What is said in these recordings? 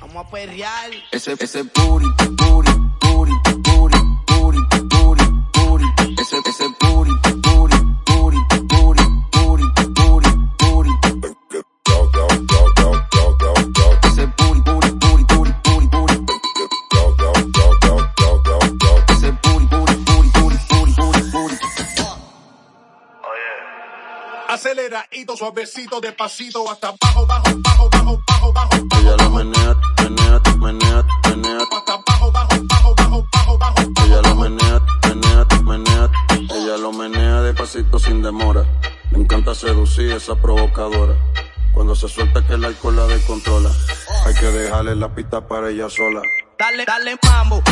Vamos a perrear. Ese, ese puri, puri, puri, puri, puri, puri, puri. Ese, ese puri, puri, puri, puri, puri, puri, puri. Ese puri, puri, puri, puri, puri, puri. Ese puri, puri, puri, puri, puri, puri, puri. Aceleradito, suavecito, despacito, hasta abajo, bajo, bajo, bajo, bajo, bajo, demora. Me encanta seducir esa provocadora. Cuando se suelta que el alcohol la descontrola. Hay que dejarle la pista para ella sola. Dale, dale mambo,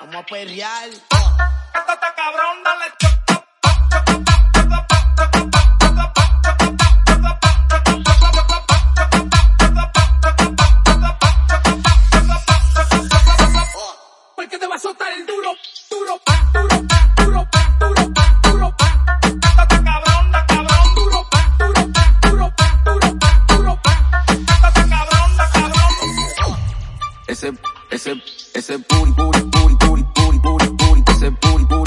Vamos a perrear. Cabrón, dale Porque te va a soltar el duro, duro, duro, duro, duro, duro, pa. Ese, ese booty, booty, booty, booty, booty, ese booty.